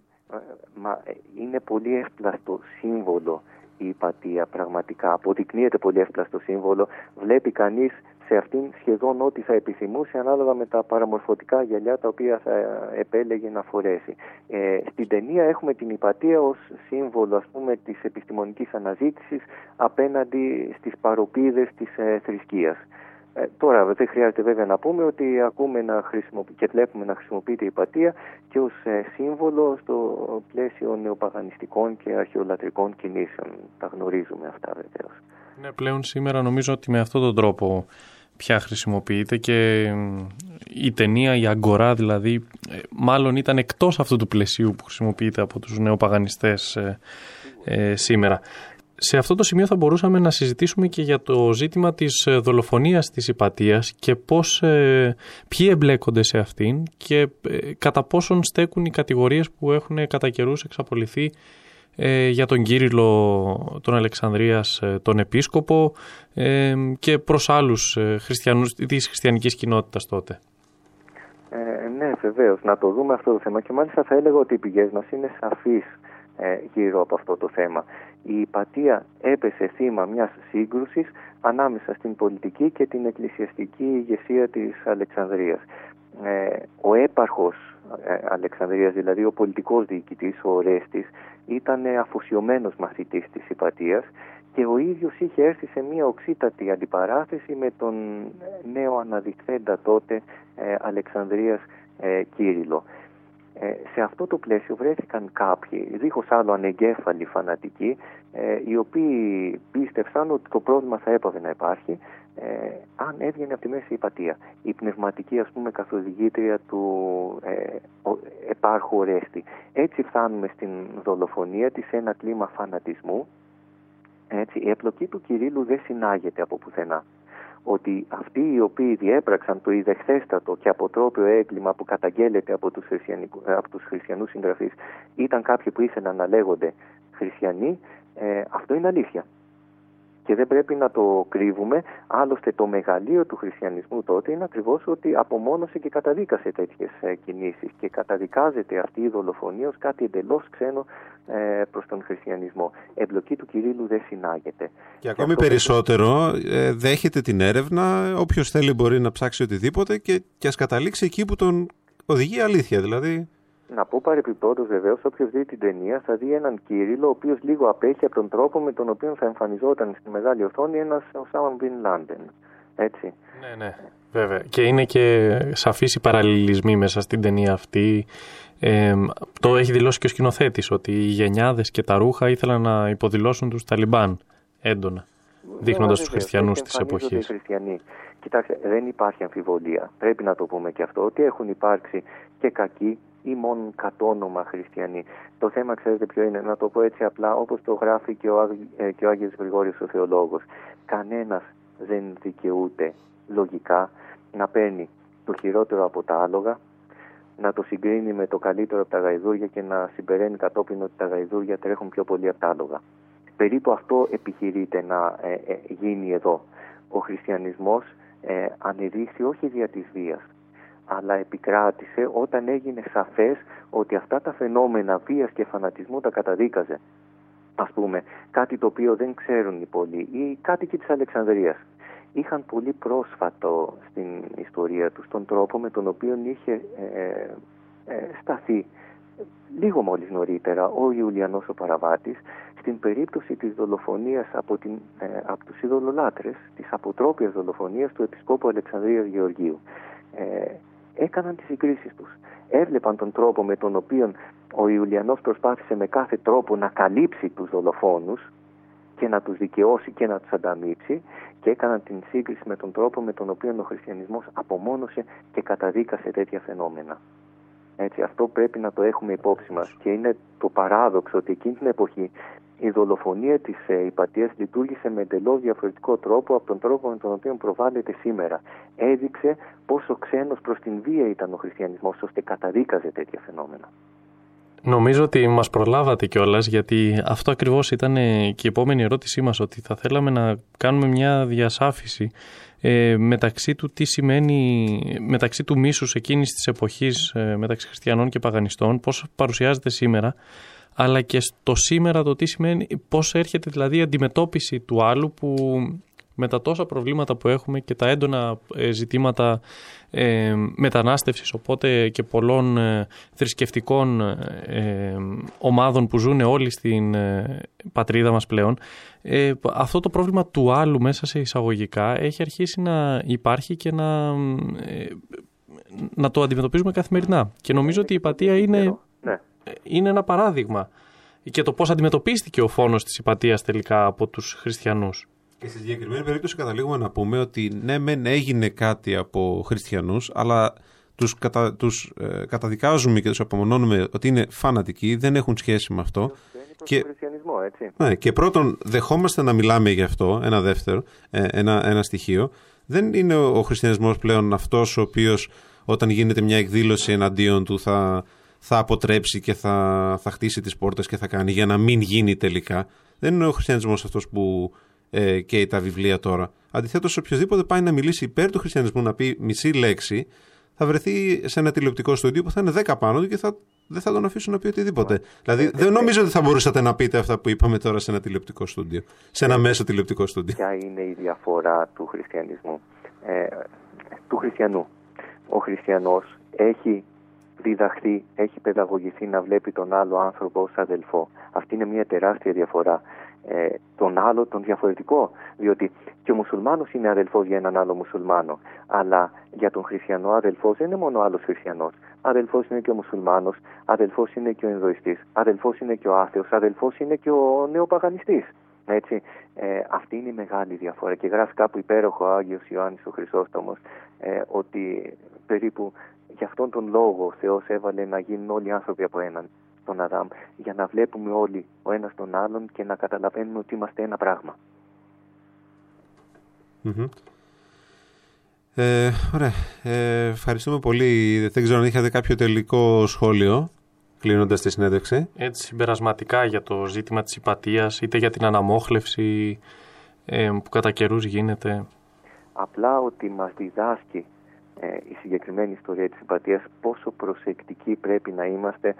μα είναι πολύ εύπλαστο σύμβολο η υπατία πραγματικά. Αποδεικνύεται πολύ εύπλαστο σύμβολο. Βλέπει κανείς σε αυτήν σχεδόν ό,τι θα επιθυμούσε ανάλογα με τα παραμορφωτικά γυαλιά τα οποία θα επέλεγε να φορέσει. Ε, στην ταινία έχουμε την υπατία ως σύμβολο ας πούμε της επιστημονικής αναζήτησης απέναντι στις παροπίδες της ε, θρησκείας. Ε, τώρα δεν χρειάζεται βέβαια να πούμε ότι ακούμε να χρησιμοποιεί, και βλέπουμε να χρησιμοποιείται η πατία και ως ε, σύμβολο στο πλαίσιο νεοπαγανιστικών και αρχαιολατρικών κινήσεων. Τα γνωρίζουμε αυτά βεβαίως.
Ναι, πλέον σήμερα νομίζω ότι με αυτόν τον τρόπο πια χρησιμοποιείται και η ταινία, η αγκορά δηλαδή, ε, μάλλον ήταν εκτός αυτού του πλαισίου που χρησιμοποιείται από τους νεοπαγανιστές ε, ε, σήμερα. Σε αυτό το σημείο θα μπορούσαμε να συζητήσουμε και για το ζήτημα της δολοφονίας της υπατίας και πώς, ποιοι εμπλέκονται σε αυτήν και κατά πόσον στέκουν οι κατηγορίες που έχουν κατά καιρούς εξαπολυθεί ε, για τον Κύριλο τον Αλεξανδρίας ε, τον Επίσκοπο ε, και προς άλλους χριστιανούς της χριστιανικής κοινότητας τότε.
Ε, ναι, βεβαίως. Να το δούμε αυτό το θέμα και μάλιστα θα έλεγα ότι οι πηγές μας είναι σαφείς ε, γύρω από αυτό το θέμα. Η Υπατία έπεσε θύμα μιας σύγκρουσης ανάμεσα στην πολιτική και την εκκλησιαστική ηγεσία της Αλεξανδρίας. Ε, ο έπαρχος ε, Αλεξανδρίας, δηλαδή ο πολιτικός διοικητής, ο Ορέστης, ήταν αφοσιωμένος μαθητής της Υπατίας και ο ίδιος είχε έρθει σε μια οξύτατη αντιπαράθεση με τον νέο αναδειχθέντα τότε ε, Αλεξανδρίας ε, Κύριλο. Ε, σε αυτό το πλαίσιο βρέθηκαν κάποιοι, δίχως άλλο ανεγκέφαλοι φανατικοί, ε, οι οποίοι πίστευσαν ότι το πρόβλημα θα έπαβε να υπάρχει ε, αν έβγαινε από τη μέση η πατία. Η πνευματική ας πούμε καθοδηγήτρια του ε, επάρχου Ορέστη. Έτσι φτάνουμε στην δολοφονία της σε ένα κλίμα φανατισμού. Έτσι, η επλοκή του Κυρίλου δεν συνάγεται από πουθενά ότι αυτοί οι οποίοι διέπραξαν το ιδεχθέστατο και αποτρόπιο έγκλημα που καταγγέλλεται από τους, από τους χριστιανούς συγγραφείς ήταν κάποιοι που ήθελαν να λέγονται χριστιανοί, ε, αυτό είναι αλήθεια και δεν πρέπει να το κρύβουμε. Άλλωστε το μεγαλείο του χριστιανισμού τότε είναι ακριβώς ότι απομόνωσε και καταδίκασε τέτοιες ε, κινήσεις και καταδικάζεται αυτή η δολοφονία ως κάτι εντελώς ξένο ε, προς τον χριστιανισμό. Εμπλοκή του Κυρίλου δεν συνάγεται.
Και ακόμη περισσότερο ε, δέχεται την έρευνα, όποιος θέλει μπορεί να ψάξει οτιδήποτε και, και ας καταλήξει εκεί που τον οδηγεί αλήθεια δηλαδή.
Να πω παρεπιπτόντως βεβαίως, όποιος δει την ταινία θα δει έναν Κύριλο, ο οποίος λίγο απέχει από τον τρόπο με τον οποίο θα εμφανιζόταν στη μεγάλη οθόνη ένας Οσάμαν Μπιν Λάντεν. Έτσι.
Ναι, ναι. Βέβαια. Και είναι και σαφής οι παραλληλισμοί μέσα στην ταινία αυτή. Ε, το έχει δηλώσει και ο σκηνοθέτης ότι οι γενιάδες και τα ρούχα ήθελαν να υποδηλώσουν τους Ταλιμπάν έντονα, δείχνοντας τους χριστιανούς της εποχής.
Κοιτάξτε, δεν υπάρχει αμφιβολία. Πρέπει να το πούμε και αυτό, ότι έχουν υπάρξει και κακοί ή μόνο κατόνομα χριστιανοί. Το θέμα ξέρετε ποιο είναι, να το πω έτσι απλά όπως το γράφει και ο, Άγ, ε, και ο Άγιος Γρηγόριος ο Θεολόγος. Κανένας δεν δικαιούται λογικά να παίρνει το χειρότερο από τα άλογα, να το συγκρίνει με το καλύτερο από τα γαϊδούρια και να συμπεραίνει κατόπιν ότι τα γαϊδούρια τρέχουν πιο πολύ από τα άλογα. Περίπου αυτό επιχειρείται να ε, ε, γίνει εδώ. Ο χριστιανισμός ε, ανεδείχθη όχι δια της βίας, αλλά επικράτησε όταν έγινε σαφές ότι αυτά τα φαινόμενα βίας και φανατισμού τα καταδίκαζε. Ας πούμε, κάτι το οποίο δεν ξέρουν οι πολλοί, ή κάτοικοι της Αλεξανδρίας. Είχαν πολύ πρόσφατο στην ιστορία τους τον τρόπο με τον οποίο είχε ε, ε, σταθεί λίγο μόλις νωρίτερα ο Ιουλιανός ο Παραβάτης στην περίπτωση της δολοφονίας από, την, ε, από τους ειδωλολάτρες, της αποτρόπιας δολοφονίας του Επισκόπου Αλεξανδρίας Γεωργίου. Ε, έκαναν τις συγκρίσεις τους. Έβλεπαν τον τρόπο με τον οποίο ο Ιουλιανός προσπάθησε με κάθε τρόπο να καλύψει τους δολοφόνους και να τους δικαιώσει και να τους ανταμείψει και έκαναν την σύγκριση με τον τρόπο με τον οποίο ο χριστιανισμός απομόνωσε και καταδίκασε τέτοια φαινόμενα. Έτσι, αυτό πρέπει να το έχουμε υπόψη μας και είναι το παράδοξο ότι εκείνη την εποχή η δολοφονία της ε, υπατίας λειτουργήσε με εντελώς διαφορετικό τρόπο από τον τρόπο με τον οποίο προβάλλεται σήμερα. Έδειξε πόσο ξένος προς την βία ήταν ο χριστιανισμός ώστε καταδίκαζε τέτοια φαινόμενα.
Νομίζω ότι μας προλάβατε κιόλας, γιατί αυτό ακριβώς ήταν ε, και η επόμενη ερώτησή μας ότι θα θέλαμε να κάνουμε μια διασάφηση ε, μεταξύ του τι σημαίνει, μεταξύ του μίσους εκείνης της εποχής ε, μεταξύ χριστιανών και παγανιστών, πώς παρουσιάζεται σήμερα αλλά και στο σήμερα το τι σημαίνει, πώς έρχεται δηλαδή η αντιμετώπιση του άλλου που με τα τόσα προβλήματα που έχουμε και τα έντονα ε, ζητήματα ε, μετανάστευσης οπότε και πολλών ε, θρησκευτικών ε, ομάδων που ζουν όλοι στην πατρίδα μας πλέον αυτό το πρόβλημα του άλλου μέσα σε εισαγωγικά έχει αρχίσει να υπάρχει και να, να το αντιμετωπίζουμε καθημερινά και νομίζω ότι η υπατία είναι, ναι. Είναι ένα παράδειγμα και το πώς αντιμετωπίστηκε ο φόνος της υπατίας τελικά από τους χριστιανούς.
Και στη συγκεκριμένη περίπτωση καταλήγουμε να πούμε ότι ναι, μεν έγινε κάτι από χριστιανούς, αλλά τους κατα, τους, ε, καταδικάζουμε και τους απομονώνουμε ότι είναι φανατικοί, δεν έχουν σχέση με αυτό.
Και, χριστιανισμό, έτσι.
Ναι, και πρώτον, δεχόμαστε να μιλάμε γι' αυτό, ένα δεύτερο, ε, ένα, ένα στοιχείο. Δεν είναι ο, ο χριστιανισμός πλέον αυτός ο οποίος όταν γίνεται μια εκδήλωση εναντίον του θα, θα αποτρέψει και θα, θα χτίσει τις πόρτες και θα κάνει για να μην γίνει τελικά. Δεν είναι ο χριστιανισμός αυτός που ε, και τα βιβλία τώρα. Αντιθέτως, οποιοδήποτε πάει να μιλήσει υπέρ του χριστιανισμού, να πει μισή λέξη, θα βρεθεί σε ένα τηλεοπτικό στούντιο που θα είναι 10 πάνω του και θα, δεν θα τον αφήσουν να πει οτιδήποτε. Δηλαδή, δεν νομίζω ότι θα μπορούσατε να πείτε αυτά που είπαμε τώρα σε ένα τηλεοπτικό στούντιο, σε ένα μέσο τηλεοπτικό στούντιο.
Ποια είναι η διαφορά του χριστιανισμού, ε, του χριστιανού; Ο χριστιανός έχει διδαχθεί, έχει παιδαγωγηθεί να βλέπει τον άλλο άνθρωπο ως αδελφό. Αυτή είναι μια τεράστια διαφορά ε, τον άλλο, τον διαφορετικό. Διότι και ο μουσουλμάνος είναι αδελφός για έναν άλλο μουσουλμάνο. Αλλά για τον χριστιανό αδελφός δεν είναι μόνο άλλος χριστιανός. Αδελφός είναι και ο μουσουλμάνος, αδελφός είναι και ο ενδοιστής, αδελφός είναι και ο άθεος, αδελφός είναι και ο νεοπαγανιστής. Έτσι, ε, αυτή είναι η μεγάλη διαφορά και γράφει κάπου υπέροχο ο Άγιος Ιωάννης ο Χρυσόστομος ε, ότι περίπου γι' αυτόν τον λόγο ο Θεός έβαλε να γίνουν όλοι οι άνθρωποι από έναν τον Αδάμ για να βλέπουμε όλοι ο ένας τον άλλον και να καταλαβαίνουμε ότι είμαστε ένα
Ε, ωραία. Ε, ευχαριστούμε πολύ. Δεν ξέρω αν είχατε κάποιο τελικό σχόλιο κλείνοντας τη συνέντευξη.
Έτσι συμπερασματικά για το ζήτημα της υπατίας είτε για την αναμόχλευση ε, που κατά καιρούς γίνεται.
Απλά ότι μας διδάσκει ε, η συγκεκριμένη ιστορία της υπατίας πόσο προσεκτικοί πρέπει να είμαστε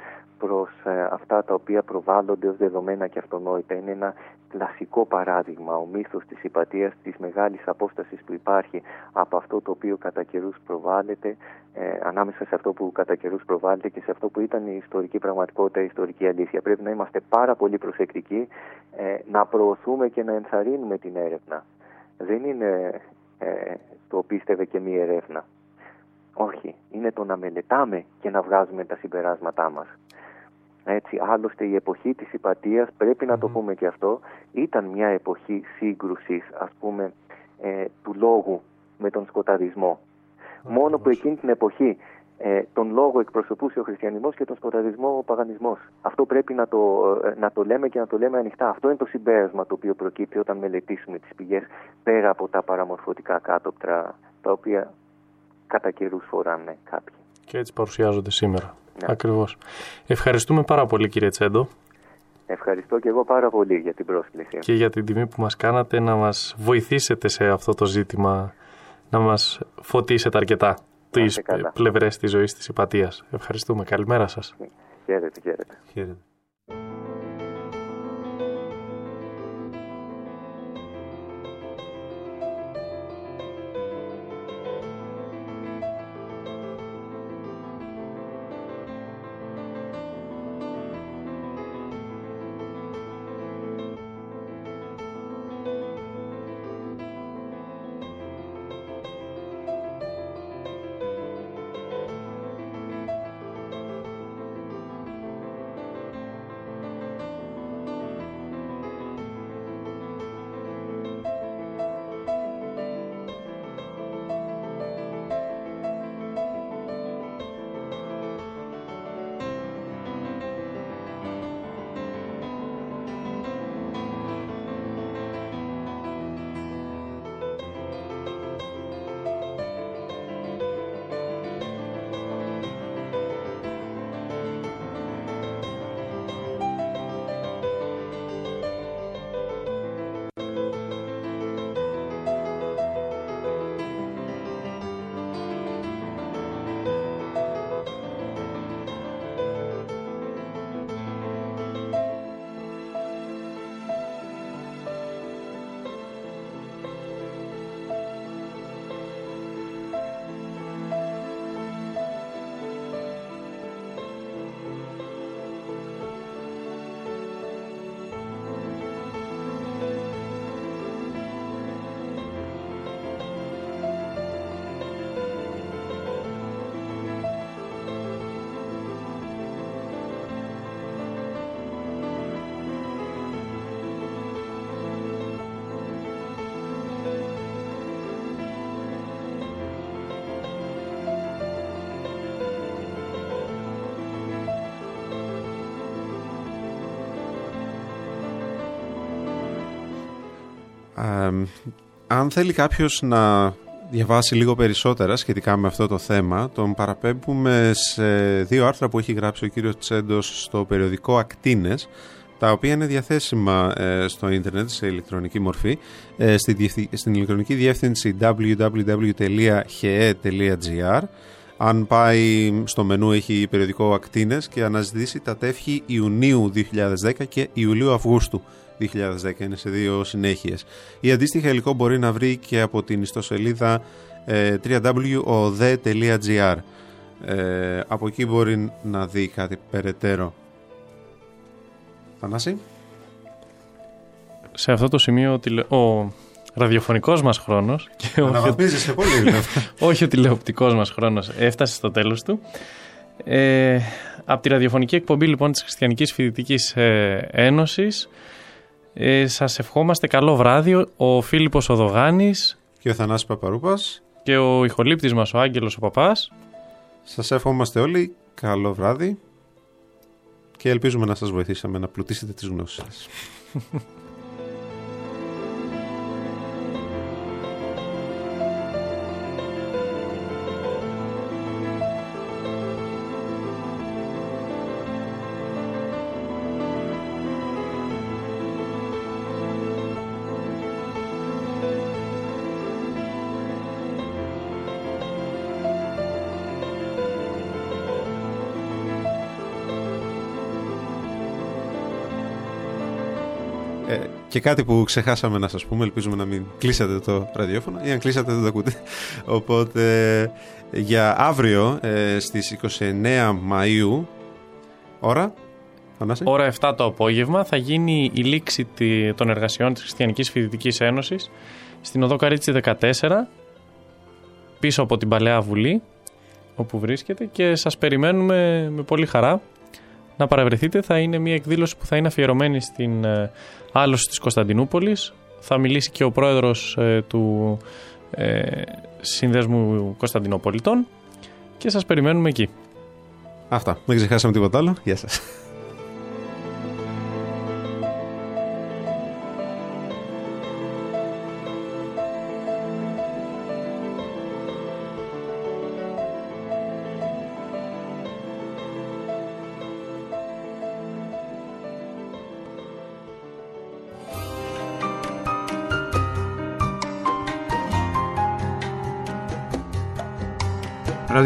προς ε, αυτά τα οποία προβάλλονται ως δεδομένα και αυτονόητα. Είναι ένα κλασικό παράδειγμα ο μύθος της υπατίας, της μεγάλης απόστασης που υπάρχει από αυτό το οποίο κατά καιρούς προβάλλεται, ε, ανάμεσα σε αυτό που κατά καιρούς προβάλλεται και σε αυτό που ήταν η ιστορική πραγματικότητα, η ιστορική αλήθεια. Πρέπει να είμαστε πάρα πολύ προσεκτικοί, ε, να προωθούμε και να ενθαρρύνουμε την έρευνα. Δεν είναι ε, το πίστευε και μη ερεύνα. Όχι, είναι το να μελετάμε και να βγάζουμε τα συμπεράσματά μας. Έτσι, άλλωστε η εποχή της υπατίας, πρέπει να το πούμε και αυτό, ήταν μια εποχή σύγκρουσης, ας πούμε, ε, του λόγου με τον σκοταδισμό. Μόνο που εκείνη την εποχή ε, τον λόγο εκπροσωπούσε ο χριστιανισμός και τον σκοταδισμό ο παγανισμός. Αυτό πρέπει να το, ε, να το λέμε και να το λέμε ανοιχτά. Αυτό είναι το συμπέρασμα το οποίο προκύπτει όταν μελετήσουμε τις πηγές πέρα από τα παραμορφωτικά κάτωπτρα τα οποία κατά καιρού φοράνε κάποιοι.
Και έτσι παρουσιάζονται σήμερα. Ναι. Ακριβώς. Ευχαριστούμε πάρα πολύ κύριε Τσέντο.
Ευχαριστώ και εγώ πάρα πολύ για την πρόσκληση.
Και για την τιμή που μας κάνατε να μας βοηθήσετε σε αυτό το ζήτημα, να μας φωτίσετε αρκετά τις πλευρές της ζωής της υπατίας. Ευχαριστούμε. Καλημέρα σας.
Χαίρετε, χαίρετε.
χαίρετε. Αν θέλει κάποιος να διαβάσει λίγο περισσότερα σχετικά με αυτό το θέμα, τον παραπέμπουμε σε δύο άρθρα που έχει γράψει ο κύριος Τσέντος στο περιοδικό Ακτίνες, τα οποία είναι διαθέσιμα ε, στο ίντερνετ σε ηλεκτρονική μορφή, ε, στην ηλεκτρονική διεύθυνση www.he.gr αν πάει στο μενού έχει περιοδικό ακτίνες και αναζητήσει τα τεύχη Ιουνίου 2010 και Ιουλίου-Αυγούστου 2010 είναι σε δύο συνέχειες. Η αντίστοιχα υλικό μπορεί να βρει και από την ιστοσελίδα ε, www.ode.gr ε, Από εκεί μπορεί να δει κάτι περαιτέρω. Θανάση;
Σε αυτό το σημείο ο ραδιοφωνικός μας χρόνος
και Αναβαθμίζεσαι πολύ
όχι ο τηλεοπτικός μας χρόνος έφτασε στο τέλος του. Ε, από τη ραδιοφωνική εκπομπή λοιπόν της Χριστιανικής Φοιτητικής ε, Ένωσης ε, σας ευχόμαστε καλό βράδυ ο Φίλιππος Οδογάνης
και ο Θανάσης Παπαρούπας
και ο ηχολήπτης μας ο Άγγελος ο Παπάς.
Σας ευχόμαστε όλοι καλό βράδυ και ελπίζουμε να σας βοηθήσαμε να πλουτίσετε τις γνώσεις σας. Και κάτι που ξεχάσαμε να σας πούμε, ελπίζουμε να μην κλείσατε το ραδιόφωνο ή αν κλείσατε δεν το ακούτε. Οπότε για αύριο ε, στις 29 Μαΐου, ώρα,
Θανάση; Ώρα 7 το απόγευμα θα γίνει η λήξη των εργασιών της Χριστιανικής Φοιτητικής Ένωσης στην Οδό Καρίτσι 14, πίσω από την Παλαιά Βουλή, όπου βρίσκεται και σας περιμένουμε με πολύ χαρά να παραβρεθείτε. Θα είναι μια εκδήλωση που θα είναι αφιερωμένη στην ε, άλωση της Κωνσταντινούπολης. Θα μιλήσει και ο πρόεδρος ε, του ε, Συνδέσμου Κωνσταντινοπολιτών και σας περιμένουμε εκεί.
Αυτά. Δεν ξεχάσαμε τίποτα άλλο. Γεια σας.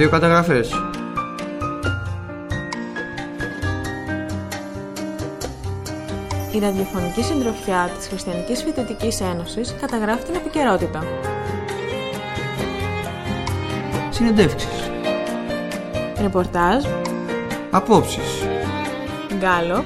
Ραδιοκαταγραφές.
Η ραδιοφωνική συντροφιά της Χριστιανικής Φοιτητικής Ένωσης καταγράφει την επικαιρότητα.
Συνεντεύξεις.
Ρεπορτάζ.
Απόψεις.
Γκάλοπ